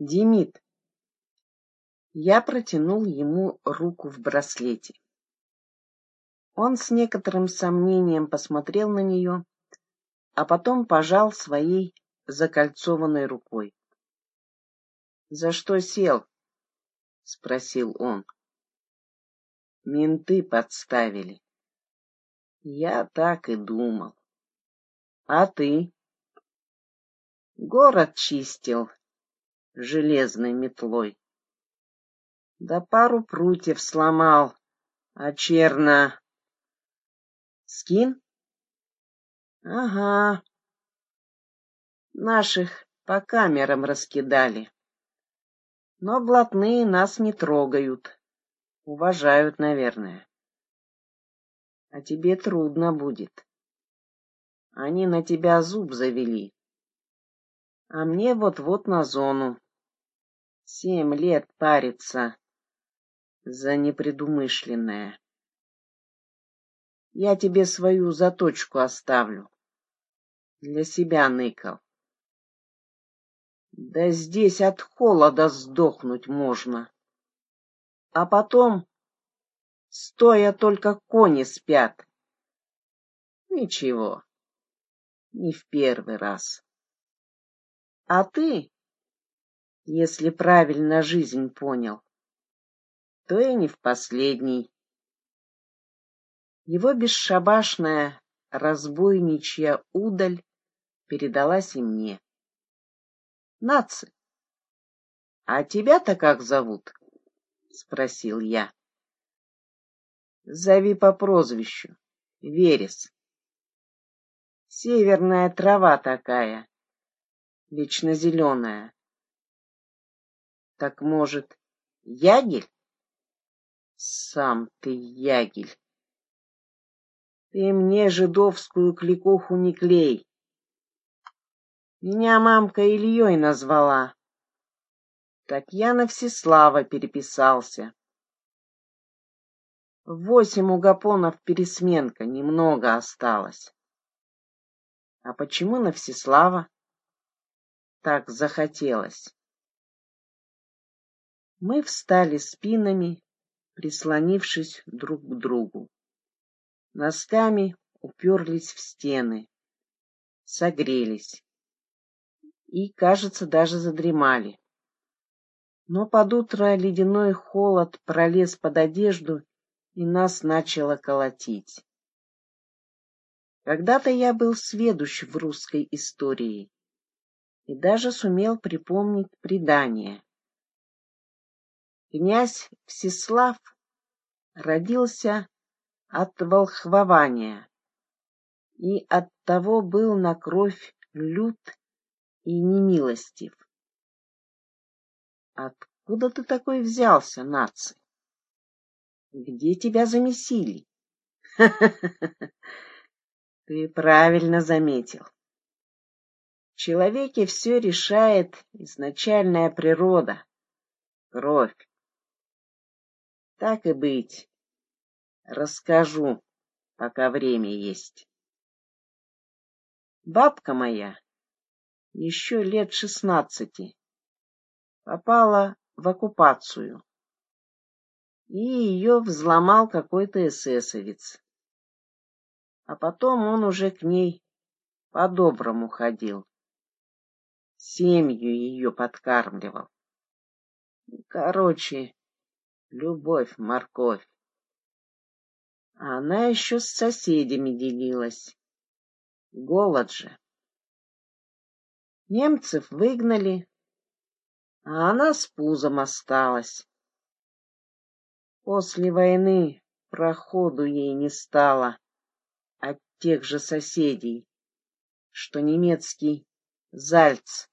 Демид. Я протянул ему руку в браслете. Он с некоторым сомнением посмотрел на нее, а потом пожал своей закольцованной рукой. — За что сел? — спросил он. — Менты подставили. Я так и думал. — А ты? — Город чистил железной метлой. Да пару прутьев сломал, а черна... Скин? Ага. Наших по камерам раскидали. Но блатные нас не трогают. Уважают, наверное. А тебе трудно будет. Они на тебя зуб завели. А мне вот-вот на зону. Семь лет париться за непредумышленное. Я тебе свою заточку оставлю. Для себя ныкал. Да здесь от холода сдохнуть можно. А потом, стоя только кони спят. Ничего, не в первый раз. А ты, если правильно жизнь понял, то и не в последний. Его бесшабашная разбойничья удаль передалась и мне. Наци. А тебя-то как зовут? спросил я. Зови по прозвищу. Верес. Северная трава такая, вечно зеленая. Так может, ягель? Сам ты ягель. Ты мне жидовскую кликуху не клей. Меня мамка Ильей назвала. Так я на Всеслава переписался. Восемь угопонов пересменка, немного осталось. А почему на Всеслава? Так захотелось. Мы встали спинами, прислонившись друг к другу. Носками уперлись в стены, согрелись и, кажется, даже задремали. Но под утро ледяной холод пролез под одежду, и нас начало колотить. Когда-то я был сведущ в русской истории и даже сумел припомнить предание. Князь Всеслав родился от волхвования и оттого был на кровь лют и немилостив. Откуда ты такой взялся, наций? Где тебя замесили? Ты правильно заметил. В человеке все решает изначальная природа, кровь. Так и быть. Расскажу, пока время есть. Бабка моя еще лет шестнадцати, попала в оккупацию, и ее взломал какой-то эсэсовец. А потом он уже к ней по-доброму ходил, семью ее подкармливал. Короче, любовь, морковь. А она еще с соседями делилась. Голод же. Немцев выгнали, а она с пузом осталась. После войны проходу ей не стало от тех же соседей, что немецкий зальц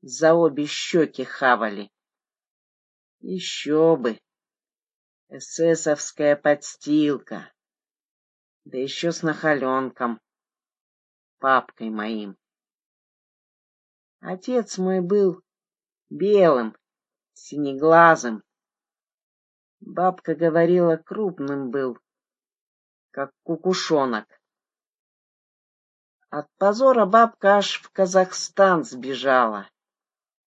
за обе щеки хавали. Еще бы! Эсэсовская подстилка, да еще с нахаленком, папкой моим. Отец мой был белым, синеглазым. Бабка говорила, крупным был, как кукушонок. — От позора бабка аж в Казахстан сбежала.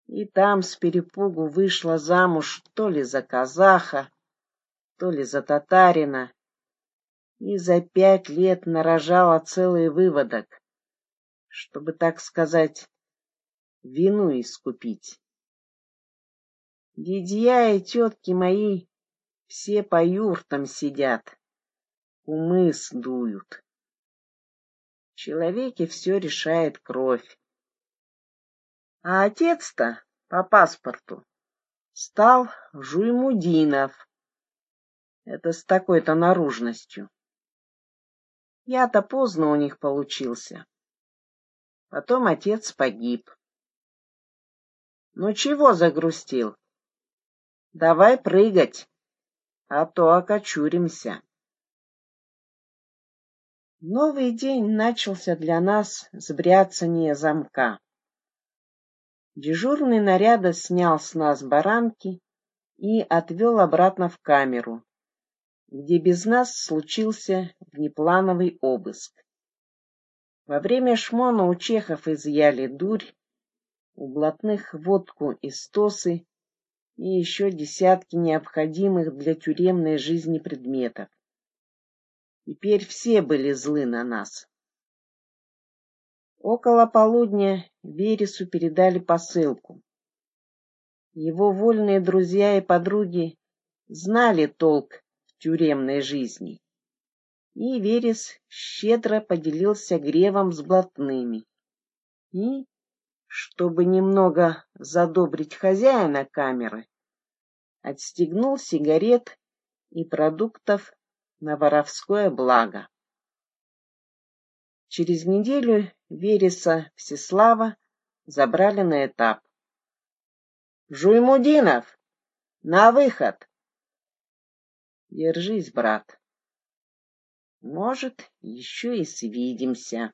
И там с перепугу вышла замуж то ли за казаха, то ли за татарина, и за пять лет нарожала целый выводок, чтобы, так сказать, вину искупить. Дядья и тетки мои все по юртам сидят, умы сдуют. В человеке все решает кровь. А отец-то по паспорту стал Жуймудинов. Это с такой-то наружностью. Я-то поздно у них получился. Потом отец погиб. Ну чего загрустил? Давай прыгать, а то окочуримся. Новый день начался для нас с бряцания замка. Дежурный наряда снял с нас баранки и отвел обратно в камеру, где без нас случился внеплановый обыск. Во время шмона у чехов изъяли дурь, у блатных водку и стосы и еще десятки необходимых для тюремной жизни предметов. Теперь все были злы на нас. Около полудня Вересу передали посылку. Его вольные друзья и подруги знали толк тюремной жизни. И Верес щедро поделился гревом с блатными. И, чтобы немного задобрить хозяина камеры, отстегнул сигарет и продуктов на воровское благо. Через неделю Вереса Всеслава забрали на этап. «Жуймудинов! На выход!» «Держись, брат. Может, еще и свидимся».